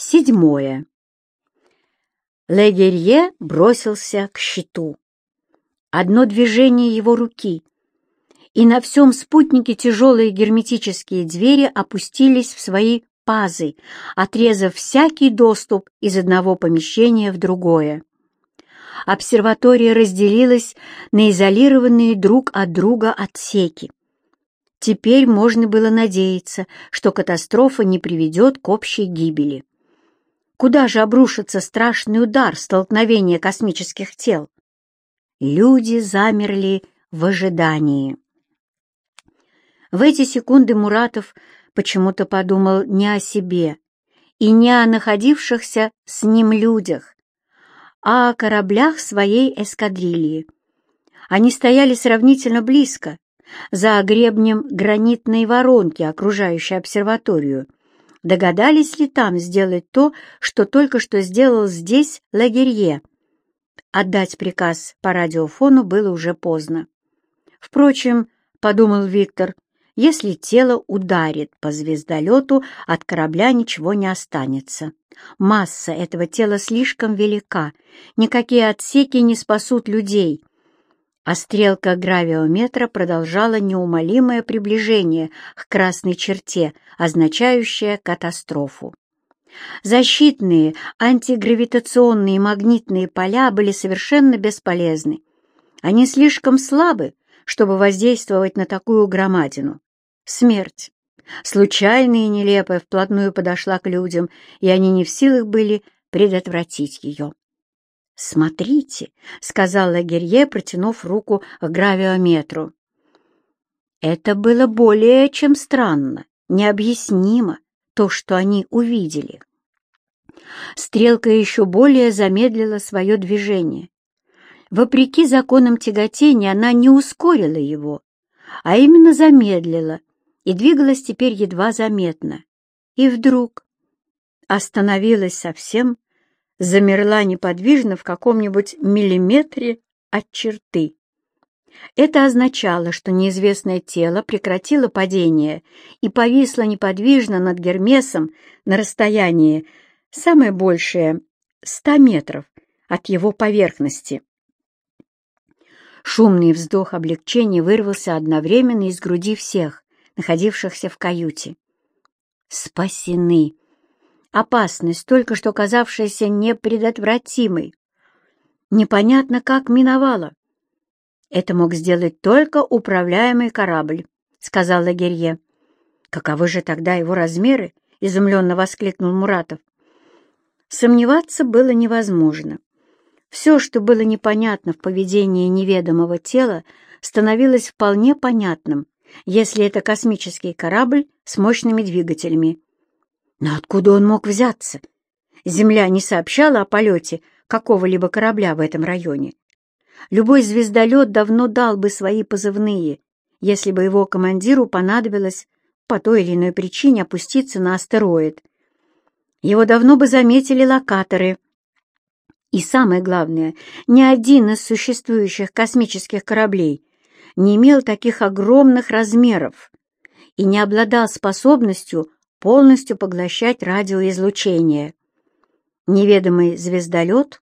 Седьмое. Легерье бросился к щиту. Одно движение его руки, и на всем спутнике тяжелые герметические двери опустились в свои пазы, отрезав всякий доступ из одного помещения в другое. Обсерватория разделилась на изолированные друг от друга отсеки. Теперь можно было надеяться, что катастрофа не приведет к общей гибели. Куда же обрушится страшный удар столкновения космических тел? Люди замерли в ожидании. В эти секунды Муратов почему-то подумал не о себе и не о находившихся с ним людях, а о кораблях своей эскадрильи. Они стояли сравнительно близко, за гребнем гранитной воронки, окружающей обсерваторию, Догадались ли там сделать то, что только что сделал здесь Лагерье? Отдать приказ по радиофону было уже поздно. Впрочем, — подумал Виктор, — если тело ударит по звездолету, от корабля ничего не останется. Масса этого тела слишком велика, никакие отсеки не спасут людей, а стрелка гравиометра продолжала неумолимое приближение к красной черте, означающее катастрофу. Защитные антигравитационные магнитные поля были совершенно бесполезны. Они слишком слабы, чтобы воздействовать на такую громадину. Смерть, случайная и нелепая, вплотную подошла к людям, и они не в силах были предотвратить ее. «Смотрите», — сказал Лагерье, протянув руку к гравиометру. Это было более чем странно, необъяснимо, то, что они увидели. Стрелка еще более замедлила свое движение. Вопреки законам тяготения она не ускорила его, а именно замедлила и двигалась теперь едва заметно. И вдруг остановилась совсем замерла неподвижно в каком-нибудь миллиметре от черты. Это означало, что неизвестное тело прекратило падение и повисло неподвижно над Гермесом на расстоянии, самое большее, ста метров от его поверхности. Шумный вздох облегчения вырвался одновременно из груди всех, находившихся в каюте. «Спасены!» Опасность, только что казавшаяся непредотвратимой, непонятно как миновала. «Это мог сделать только управляемый корабль», — сказал Лагерье. «Каковы же тогда его размеры?» — изумленно воскликнул Муратов. Сомневаться было невозможно. Все, что было непонятно в поведении неведомого тела, становилось вполне понятным, если это космический корабль с мощными двигателями. Но откуда он мог взяться? Земля не сообщала о полете какого-либо корабля в этом районе. Любой звездолет давно дал бы свои позывные, если бы его командиру понадобилось по той или иной причине опуститься на астероид. Его давно бы заметили локаторы. И самое главное, ни один из существующих космических кораблей не имел таких огромных размеров и не обладал способностью полностью поглощать радиоизлучение. Неведомый звездолет,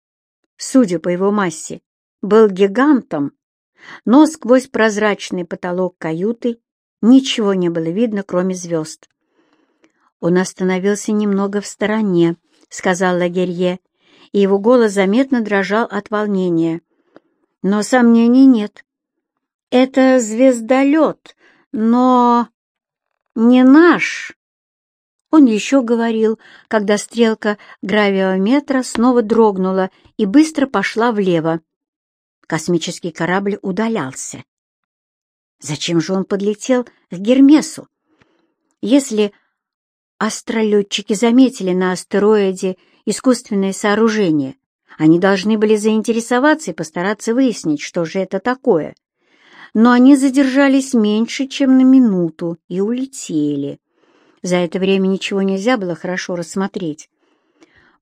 судя по его массе, был гигантом, но сквозь прозрачный потолок каюты ничего не было видно, кроме звезд. Он остановился немного в стороне, — сказал Лагерье, и его голос заметно дрожал от волнения. Но сомнений нет. Это звездолет, но не наш. Он еще говорил, когда стрелка гравиометра снова дрогнула и быстро пошла влево. Космический корабль удалялся. Зачем же он подлетел к Гермесу? Если астролетчики заметили на астероиде искусственное сооружение, они должны были заинтересоваться и постараться выяснить, что же это такое. Но они задержались меньше, чем на минуту, и улетели. За это время ничего нельзя было хорошо рассмотреть.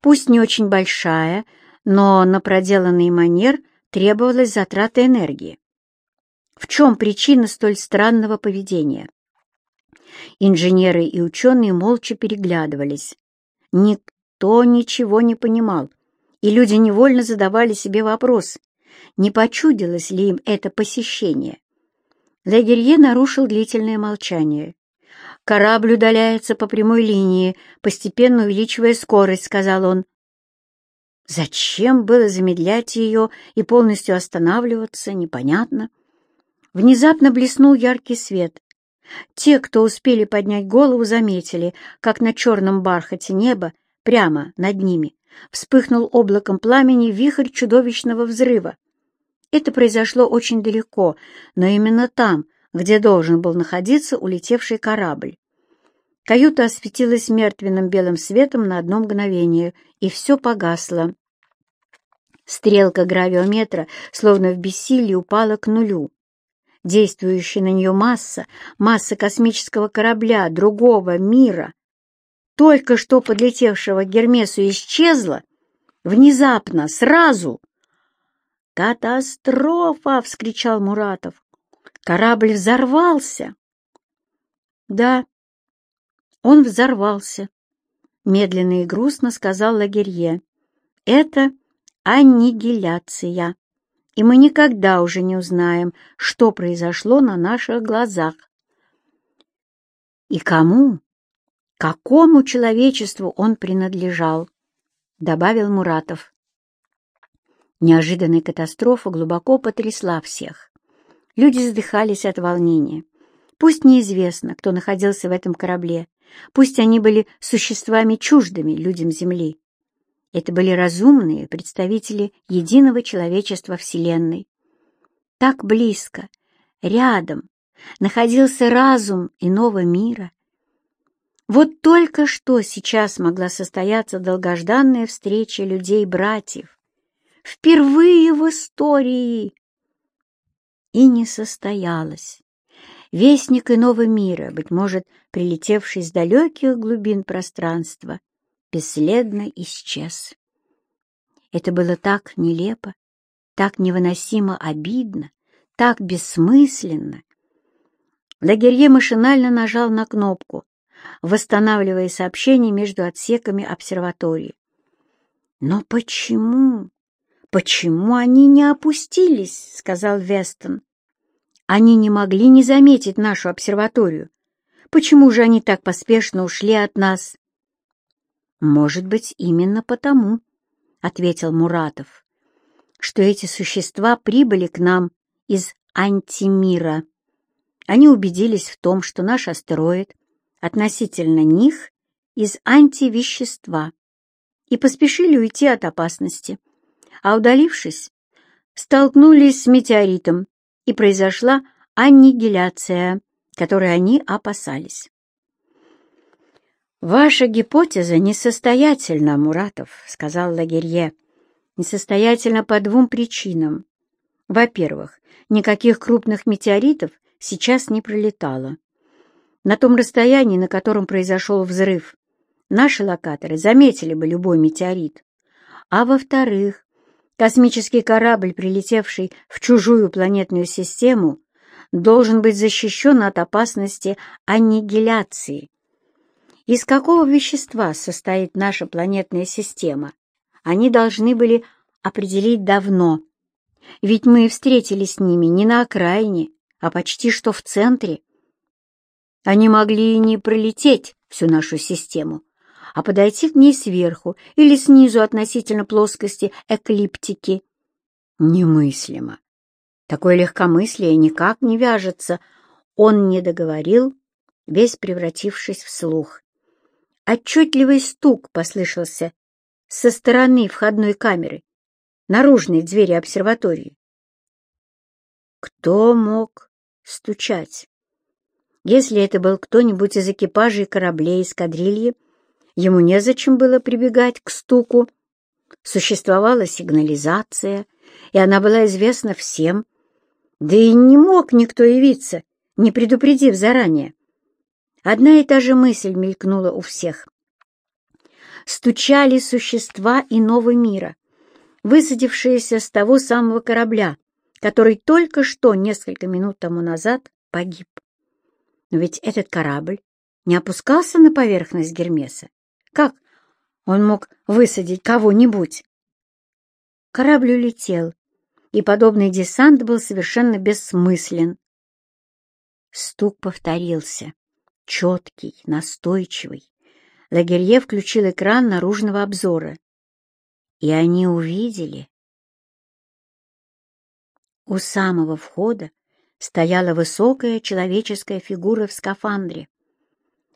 Пусть не очень большая, но на проделанный манер требовалась затрата энергии. В чем причина столь странного поведения? Инженеры и ученые молча переглядывались. Ник никто ничего не понимал, и люди невольно задавали себе вопрос, не почудилось ли им это посещение. Лагерье нарушил длительное молчание. «Корабль удаляется по прямой линии, постепенно увеличивая скорость», — сказал он. Зачем было замедлять ее и полностью останавливаться, непонятно. Внезапно блеснул яркий свет. Те, кто успели поднять голову, заметили, как на черном бархате неба, прямо над ними, вспыхнул облаком пламени вихрь чудовищного взрыва. Это произошло очень далеко, но именно там, где должен был находиться улетевший корабль. Каюта осветилась мертвенным белым светом на одно мгновение, и все погасло. Стрелка гравиометра, словно в бессилии, упала к нулю. Действующая на нее масса, масса космического корабля другого мира, только что подлетевшего к Гермесу, исчезла внезапно, сразу. «Катастрофа!» — вскричал Муратов. «Корабль взорвался!» «Да, он взорвался», — медленно и грустно сказал Лагерье. «Это аннигиляция, и мы никогда уже не узнаем, что произошло на наших глазах». «И кому, какому человечеству он принадлежал?» — добавил Муратов. Неожиданная катастрофа глубоко потрясла всех. Люди задыхались от волнения. Пусть неизвестно, кто находился в этом корабле, пусть они были существами чуждыми людям Земли. Это были разумные представители единого человечества Вселенной. Так близко, рядом, находился разум иного мира. Вот только что сейчас могла состояться долгожданная встреча людей-братьев, Впервые в истории! И не состоялось. Вестник иного мира, быть может, прилетевший с далеких глубин пространства, бесследно исчез. Это было так нелепо, так невыносимо обидно, так бессмысленно. Лагерье машинально нажал на кнопку, восстанавливая сообщение между отсеками обсерватории. Но почему? «Почему они не опустились?» — сказал Вестон. «Они не могли не заметить нашу обсерваторию. Почему же они так поспешно ушли от нас?» «Может быть, именно потому», — ответил Муратов, «что эти существа прибыли к нам из антимира. Они убедились в том, что наш астероид относительно них из антивещества и поспешили уйти от опасности а удалившись, столкнулись с метеоритом, и произошла аннигиляция, которой они опасались. «Ваша гипотеза несостоятельна, Муратов», — сказал Лагерье. «Несостоятельна по двум причинам. Во-первых, никаких крупных метеоритов сейчас не пролетало. На том расстоянии, на котором произошел взрыв, наши локаторы заметили бы любой метеорит. А во-вторых, Космический корабль, прилетевший в чужую планетную систему, должен быть защищен от опасности аннигиляции. Из какого вещества состоит наша планетная система? Они должны были определить давно, ведь мы встретились с ними не на окраине, а почти что в центре. Они могли и не пролететь всю нашу систему, а подойти к ней сверху или снизу относительно плоскости эклиптики. Немыслимо. Такое легкомыслие никак не вяжется. Он не договорил, весь превратившись в слух. Отчетливый стук послышался со стороны входной камеры, наружной двери обсерватории. Кто мог стучать? Если это был кто-нибудь из экипажей кораблей эскадрильи, Ему незачем было прибегать к стуку. Существовала сигнализация, и она была известна всем. Да и не мог никто явиться, не предупредив заранее. Одна и та же мысль мелькнула у всех. Стучали существа иного мира, высадившиеся с того самого корабля, который только что, несколько минут тому назад, погиб. Но ведь этот корабль не опускался на поверхность Гермеса. Как? он мог высадить кого-нибудь. Корабль улетел, и подобный десант был совершенно бессмыслен. Стук повторился, четкий, настойчивый. Лагерье включил экран наружного обзора. И они увидели. У самого входа стояла высокая человеческая фигура в скафандре.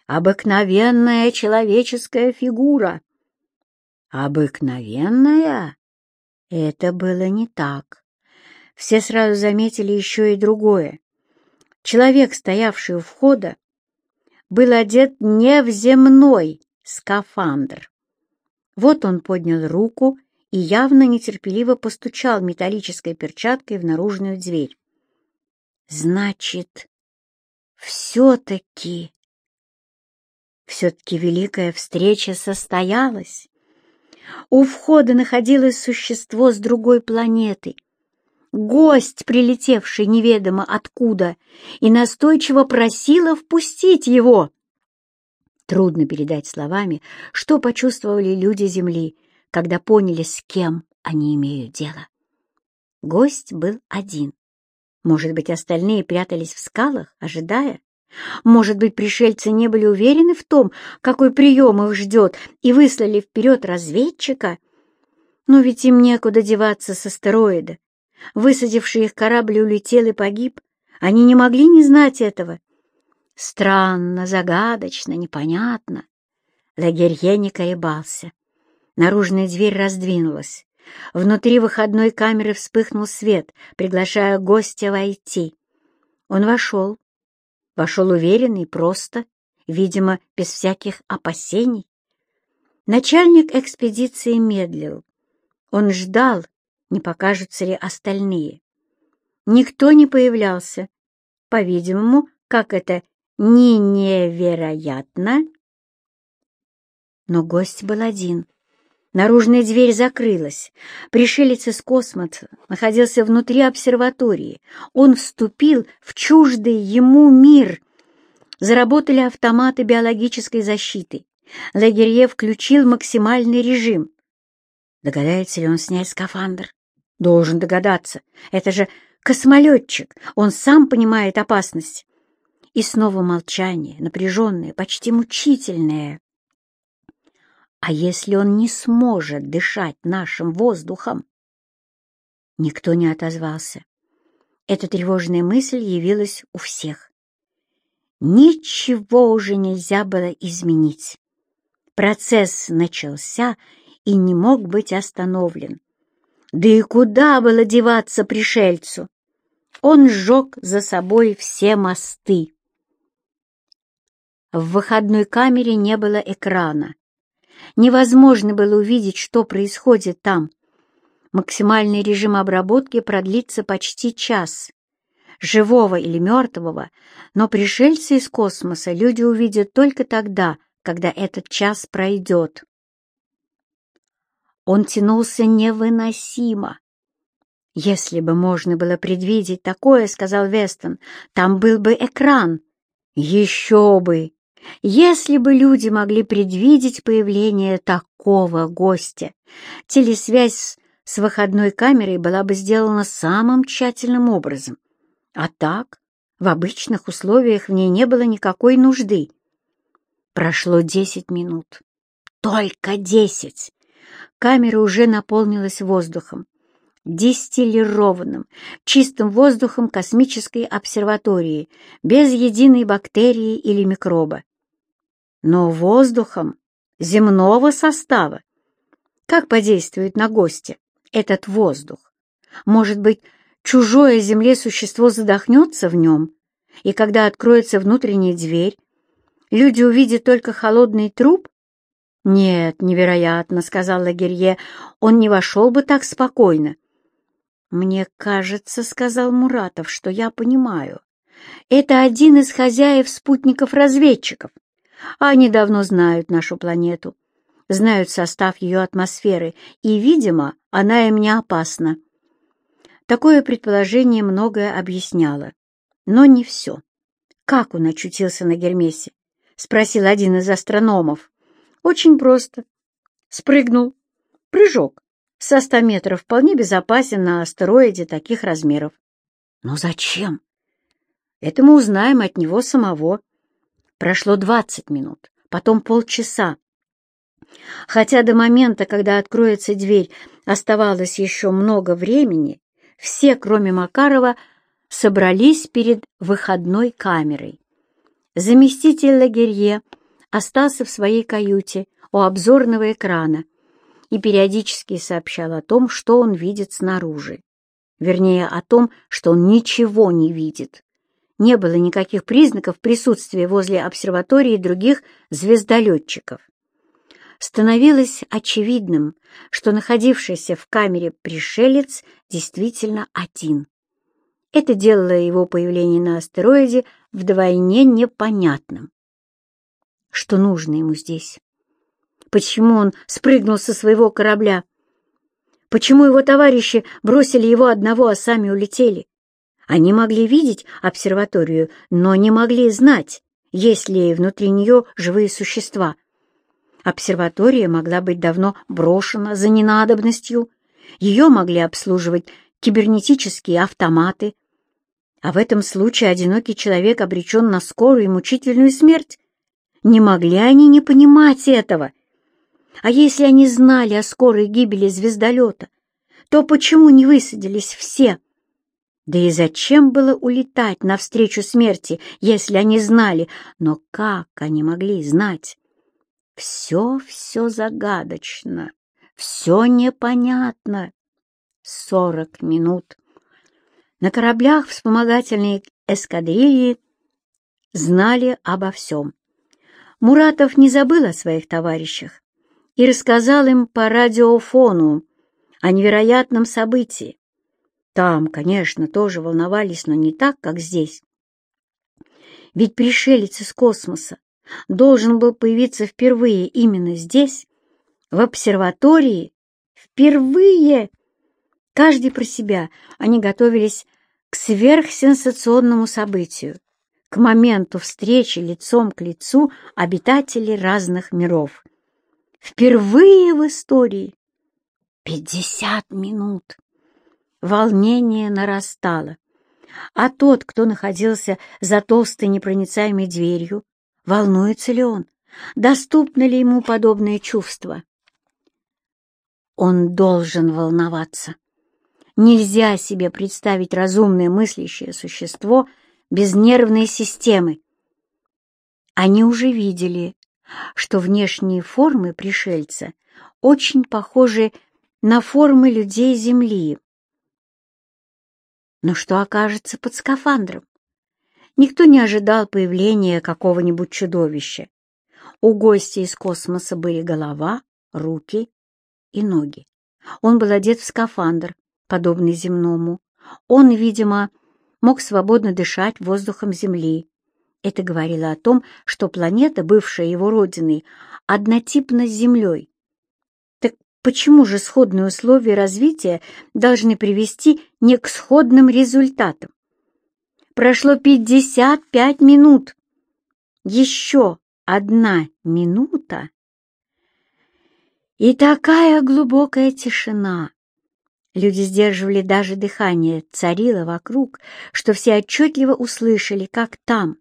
Обыкновенная человеческая фигура. Обыкновенная? Это было не так. Все сразу заметили еще и другое. Человек, стоявший у входа, был одет не в земной скафандр. Вот он поднял руку и явно нетерпеливо постучал металлической перчаткой в наружную дверь. Значит, все-таки... Все-таки великая встреча состоялась. У входа находилось существо с другой планеты, гость, прилетевший неведомо откуда, и настойчиво просила впустить его. Трудно передать словами, что почувствовали люди Земли, когда поняли, с кем они имеют дело. Гость был один. Может быть, остальные прятались в скалах, ожидая? Может быть, пришельцы не были уверены в том, какой прием их ждет, и выслали вперед разведчика? Но ведь им некуда деваться с астероида. Высадивший их корабль улетел и погиб. Они не могли не знать этого. Странно, загадочно, непонятно. Лагерье не колебался. Наружная дверь раздвинулась. Внутри выходной камеры вспыхнул свет, приглашая гостя войти. Он вошел. Вошел уверенно и просто, видимо, без всяких опасений. Начальник экспедиции медлил. Он ждал, не покажутся ли остальные. Никто не появлялся. По-видимому, как это не невероятно. Но гость был один. Наружная дверь закрылась. Пришелец из космоса находился внутри обсерватории. Он вступил в чуждый ему мир. Заработали автоматы биологической защиты. Лагерье включил максимальный режим. Догадается ли он снять скафандр? Должен догадаться. Это же космолетчик. Он сам понимает опасность. И снова молчание, напряженное, почти мучительное. А если он не сможет дышать нашим воздухом? Никто не отозвался. Эта тревожная мысль явилась у всех. Ничего уже нельзя было изменить. Процесс начался и не мог быть остановлен. Да и куда было деваться пришельцу? Он сжег за собой все мосты. В выходной камере не было экрана. Невозможно было увидеть, что происходит там. Максимальный режим обработки продлится почти час. Живого или мертвого, но пришельцы из космоса люди увидят только тогда, когда этот час пройдет. Он тянулся невыносимо. «Если бы можно было предвидеть такое, — сказал Вестон, — там был бы экран. Еще бы! Если бы люди могли предвидеть появление такого гостя, телесвязь с выходной камерой была бы сделана самым тщательным образом. А так, в обычных условиях в ней не было никакой нужды. Прошло десять минут. Только десять! Камера уже наполнилась воздухом, дистиллированным, чистым воздухом космической обсерватории, без единой бактерии или микроба. Но воздухом земного состава. Как подействует на гостя этот воздух? Может быть, чужое Земле существо задохнется в нем, и когда откроется внутренняя дверь, люди увидят только холодный труп «Нет, невероятно», — сказал Лагерье, — «он не вошел бы так спокойно». «Мне кажется», — сказал Муратов, — «что я понимаю. Это один из хозяев спутников-разведчиков. Они давно знают нашу планету, знают состав ее атмосферы, и, видимо, она им не опасна». Такое предположение многое объясняло, но не все. «Как он очутился на Гермесе?» — спросил один из астрономов. Очень просто. Спрыгнул. Прыжок. Со ста метров вполне безопасен на астероиде таких размеров. Но зачем? Это мы узнаем от него самого. Прошло двадцать минут, потом полчаса. Хотя до момента, когда откроется дверь, оставалось еще много времени, все, кроме Макарова, собрались перед выходной камерой. Заместитель Лагерье остался в своей каюте у обзорного экрана и периодически сообщал о том, что он видит снаружи. Вернее, о том, что он ничего не видит. Не было никаких признаков присутствия возле обсерватории других звездолетчиков становилось очевидным, что находившийся в камере пришелец действительно один. Это делало его появление на астероиде вдвойне непонятным. Что нужно ему здесь? Почему он спрыгнул со своего корабля? Почему его товарищи бросили его одного, а сами улетели? Они могли видеть обсерваторию, но не могли знать, есть ли внутри нее живые существа — Обсерватория могла быть давно брошена за ненадобностью, ее могли обслуживать кибернетические автоматы, а в этом случае одинокий человек обречен на скорую и мучительную смерть. Не могли они не понимать этого. А если они знали о скорой гибели звездолета, то почему не высадились все? Да и зачем было улетать навстречу смерти, если они знали? Но как они могли знать? Все-все загадочно, все непонятно. Сорок минут. На кораблях вспомогательной эскадрильи знали обо всем. Муратов не забыл о своих товарищах и рассказал им по радиофону о невероятном событии. Там, конечно, тоже волновались, но не так, как здесь. Ведь пришелец из космоса должен был появиться впервые именно здесь, в обсерватории. Впервые! Каждый про себя они готовились к сверхсенсационному событию, к моменту встречи лицом к лицу обитателей разных миров. Впервые в истории! Пятьдесят минут! Волнение нарастало, а тот, кто находился за толстой непроницаемой дверью, Волнуется ли он? Доступно ли ему подобное чувство? Он должен волноваться. Нельзя себе представить разумное мыслящее существо без нервной системы. Они уже видели, что внешние формы пришельца очень похожи на формы людей Земли. Но что окажется под скафандром? Никто не ожидал появления какого-нибудь чудовища. У гостя из космоса были голова, руки и ноги. Он был одет в скафандр, подобный земному. Он, видимо, мог свободно дышать воздухом Земли. Это говорило о том, что планета, бывшая его родиной, однотипна с Землей. Почему же сходные условия развития должны привести не к сходным результатам? Прошло пятьдесят пять минут. Еще одна минута. И такая глубокая тишина. Люди сдерживали даже дыхание, царило вокруг, что все отчетливо услышали, как там,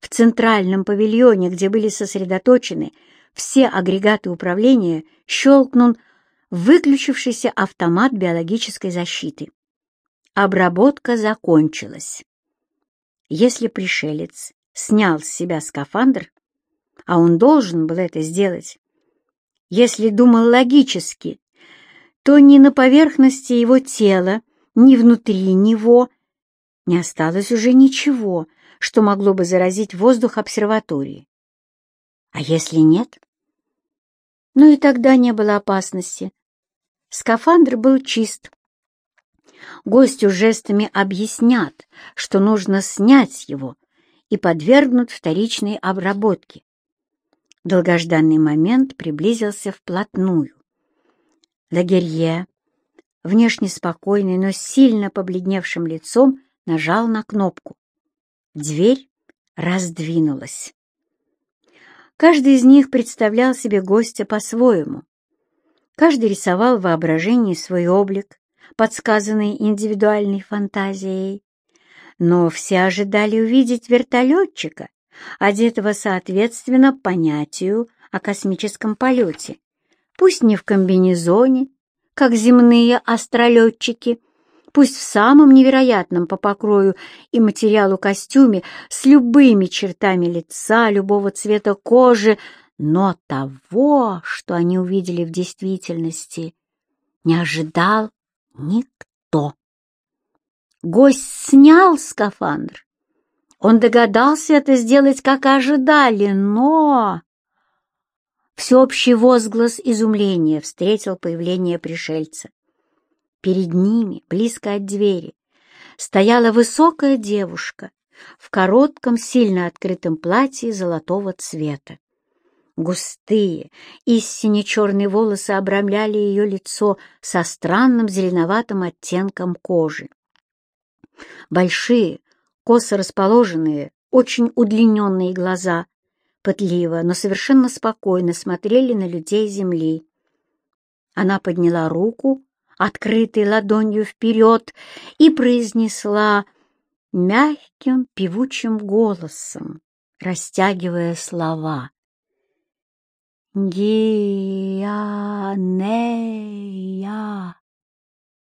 в центральном павильоне, где были сосредоточены все агрегаты управления, щелкнул выключившийся автомат биологической защиты. Обработка закончилась. Если пришелец снял с себя скафандр, а он должен был это сделать, если думал логически, то ни на поверхности его тела, ни внутри него не осталось уже ничего, что могло бы заразить воздух обсерватории. А если нет? Ну и тогда не было опасности. Скафандр был чист, Гостю жестами объяснят, что нужно снять его и подвергнуть вторичной обработке. Долгожданный момент приблизился вплотную. Лагерье, внешне спокойный, но сильно побледневшим лицом, нажал на кнопку. Дверь раздвинулась. Каждый из них представлял себе гостя по-своему. Каждый рисовал в воображении свой облик, подсказанный индивидуальной фантазией. Но все ожидали увидеть вертолетчика, одетого соответственно понятию о космическом полете. Пусть не в комбинезоне, как земные астролетчики, пусть в самом невероятном по покрою и материалу костюме, с любыми чертами лица, любого цвета кожи, но того, что они увидели в действительности, не ожидал никто. Гость снял скафандр. Он догадался это сделать, как ожидали, но... Всеобщий возглас изумления встретил появление пришельца. Перед ними, близко от двери, стояла высокая девушка в коротком, сильно открытом платье золотого цвета. Густые, истинно черные волосы обрамляли ее лицо со странным зеленоватым оттенком кожи. Большие, косо расположенные, очень удлиненные глаза пытливо, но совершенно спокойно смотрели на людей земли. Она подняла руку, открытой ладонью вперед, и произнесла мягким певучим голосом, растягивая слова. ギアネイヤ。